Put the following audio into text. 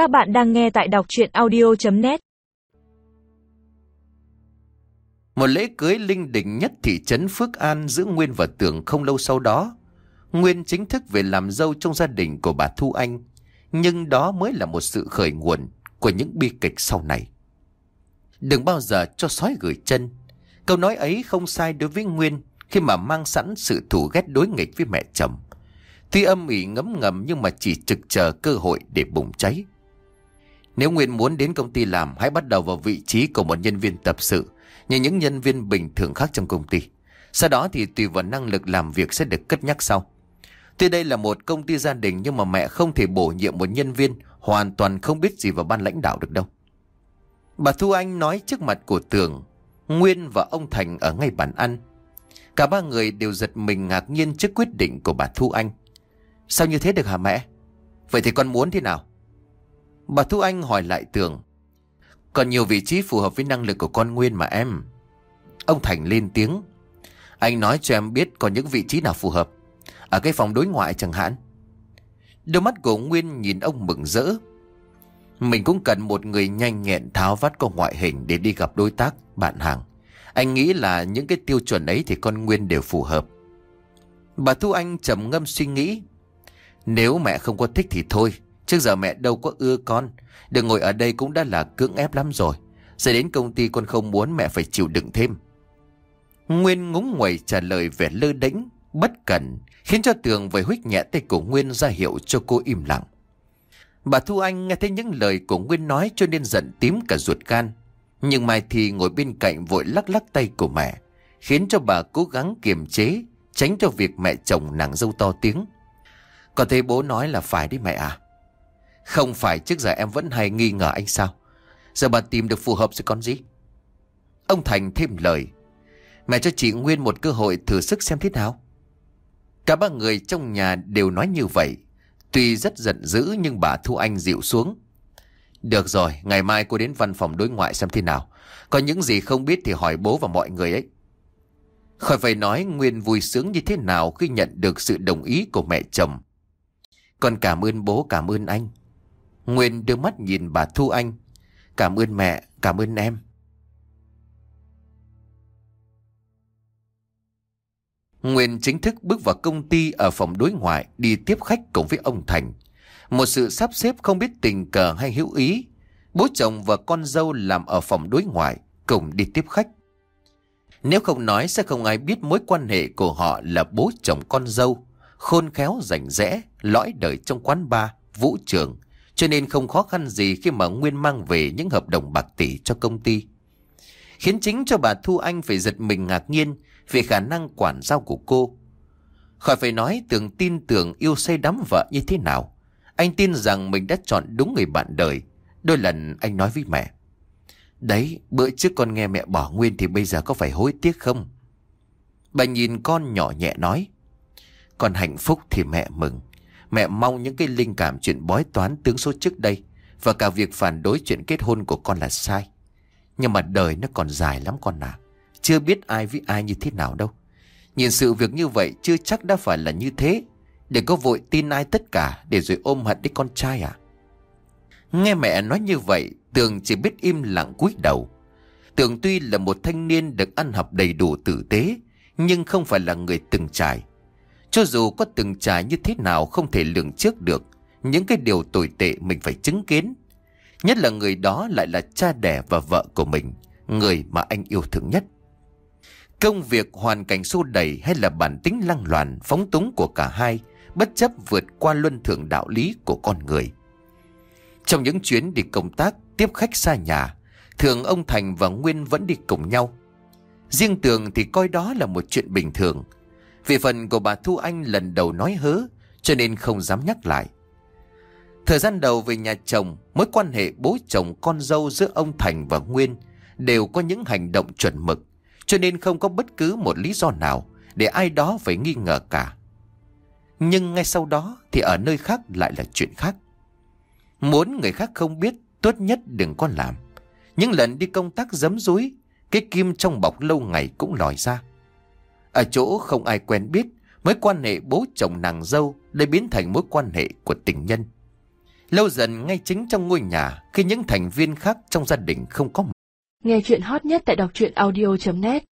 Các bạn đang nghe tại đọc chuyện audio.net Một lễ cưới linh đình nhất thị trấn Phước An giữa Nguyên và Tường không lâu sau đó. Nguyên chính thức về làm dâu trong gia đình của bà Thu Anh. Nhưng đó mới là một sự khởi nguồn của những bi kịch sau này. Đừng bao giờ cho sói gửi chân. Câu nói ấy không sai đối với Nguyên khi mà mang sẵn sự thù ghét đối nghịch với mẹ chồng. Tuy âm ỉ ngấm ngầm nhưng mà chỉ trực chờ cơ hội để bùng cháy. Nếu Nguyên muốn đến công ty làm, hãy bắt đầu vào vị trí của một nhân viên tập sự, như những nhân viên bình thường khác trong công ty. Sau đó thì tùy vào năng lực làm việc sẽ được cất nhắc sau. Tuy đây là một công ty gia đình nhưng mà mẹ không thể bổ nhiệm một nhân viên hoàn toàn không biết gì vào ban lãnh đạo được đâu. Bà Thu Anh nói trước mặt của Tường, Nguyên và ông Thành ở ngay bàn ăn. Cả ba người đều giật mình ngạc nhiên trước quyết định của bà Thu Anh. Sao như thế được hả mẹ? Vậy thì con muốn thế nào? Bà Thu Anh hỏi lại Tường. Còn nhiều vị trí phù hợp với năng lực của con Nguyên mà em. Ông Thành lên tiếng. Anh nói cho em biết còn những vị trí nào phù hợp. Ở cái phòng đối ngoại chẳng hạn. Đôi mắt của Nguyên nhìn ông mừng rỡ. Mình cũng cần một người nhanh nhẹn tháo vắt có ngoại hình để đi gặp đối tác, bạn hàng. Anh nghĩ là những cái tiêu chuẩn ấy thì con Nguyên đều phù hợp. Bà Thu Anh trầm ngâm suy nghĩ. Nếu mẹ không có thích thì thôi. Trước giờ mẹ đâu có ưa con. Đừng ngồi ở đây cũng đã là cưỡng ép lắm rồi. Giờ đến công ty con không muốn mẹ phải chịu đựng thêm. Nguyên ngúng nguẩy trả lời vẻ lơ đễnh, bất cẩn, khiến cho Tường với huých nhẹ tay của Nguyên ra hiệu cho cô im lặng. Bà Thu Anh nghe thấy những lời của Nguyên nói cho nên giận tím cả ruột gan. Nhưng Mai Thi ngồi bên cạnh vội lắc lắc tay của mẹ, khiến cho bà cố gắng kiềm chế, tránh cho việc mẹ chồng nàng dâu to tiếng. Còn thấy bố nói là phải đi mẹ à? Không phải trước giờ em vẫn hay nghi ngờ anh sao? Giờ bà tìm được phù hợp sẽ con gì? Ông Thành thêm lời. Mẹ cho chị Nguyên một cơ hội thử sức xem thế nào. Cả ba người trong nhà đều nói như vậy. Tuy rất giận dữ nhưng bà Thu Anh dịu xuống. Được rồi, ngày mai cô đến văn phòng đối ngoại xem thế nào. Có những gì không biết thì hỏi bố và mọi người ấy. Khỏi phải nói Nguyên vui sướng như thế nào khi nhận được sự đồng ý của mẹ chồng. Con cảm ơn bố, cảm ơn anh. Nguyên đưa mắt nhìn bà Thu Anh. Cảm ơn mẹ, cảm ơn em. Nguyên chính thức bước vào công ty ở phòng đối ngoại đi tiếp khách cùng với ông Thành. Một sự sắp xếp không biết tình cờ hay hữu ý. Bố chồng và con dâu làm ở phòng đối ngoại cùng đi tiếp khách. Nếu không nói sẽ không ai biết mối quan hệ của họ là bố chồng con dâu, khôn khéo rảnh rẽ, lõi đời trong quán bar, vũ trường, cho nên không khó khăn gì khi mà Nguyên mang về những hợp đồng bạc tỷ cho công ty. Khiến chính cho bà Thu Anh phải giật mình ngạc nhiên về khả năng quản giao của cô. Khỏi phải nói tưởng tin tưởng yêu say đắm vợ như thế nào. Anh tin rằng mình đã chọn đúng người bạn đời. Đôi lần anh nói với mẹ. Đấy, bữa trước con nghe mẹ bỏ Nguyên thì bây giờ có phải hối tiếc không? Bà nhìn con nhỏ nhẹ nói. Con hạnh phúc thì mẹ mừng. Mẹ mong những cái linh cảm chuyện bói toán tướng số trước đây và cả việc phản đối chuyện kết hôn của con là sai. Nhưng mà đời nó còn dài lắm con à. Chưa biết ai với ai như thế nào đâu. Nhìn sự việc như vậy chưa chắc đã phải là như thế. Để có vội tin ai tất cả để rồi ôm hận đến con trai à. Nghe mẹ nói như vậy, Tường chỉ biết im lặng cúi đầu. Tường tuy là một thanh niên được ăn học đầy đủ tử tế, nhưng không phải là người từng trải. Cho dù có từng trải như thế nào không thể lường trước được những cái điều tồi tệ mình phải chứng kiến. Nhất là người đó lại là cha đẻ và vợ của mình, người mà anh yêu thương nhất. Công việc hoàn cảnh xô đẩy hay là bản tính lăng loàn, phóng túng của cả hai, bất chấp vượt qua luân thường đạo lý của con người. Trong những chuyến đi công tác, tiếp khách xa nhà, thường ông Thành và Nguyên vẫn đi cùng nhau. Riêng Tường thì coi đó là một chuyện bình thường, vì phần của bà Thu Anh lần đầu nói hớ, Cho nên không dám nhắc lại. Thời gian đầu về nhà chồng, Mối quan hệ bố chồng con dâu giữa ông Thành và Nguyên Đều có những hành động chuẩn mực, Cho nên không có bất cứ một lý do nào Để ai đó phải nghi ngờ cả. Nhưng ngay sau đó Thì ở nơi khác lại là chuyện khác. Muốn người khác không biết, Tốt nhất đừng có làm. Những lần đi công tác giấm dúi Cái kim trong bọc lâu ngày cũng lòi ra ở chỗ không ai quen biết, mối quan hệ bố chồng nàng dâu đã biến thành mối quan hệ của tình nhân. Lâu dần ngay chính trong ngôi nhà Khi những thành viên khác trong gia đình không có mặt Nghe chuyện hot nhất tại đọc truyện audio.net